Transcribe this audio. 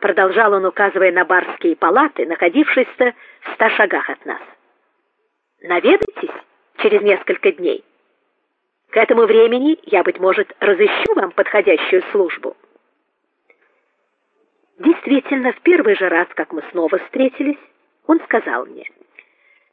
продолжал он, указывая на барские палаты, находившиеся в ста шагах от нас. Наведайтесь через несколько дней. К этому времени я быть может разыщу вам подходящую службу. Действительно, в первый же раз, как мы снова встретились, он сказал мне: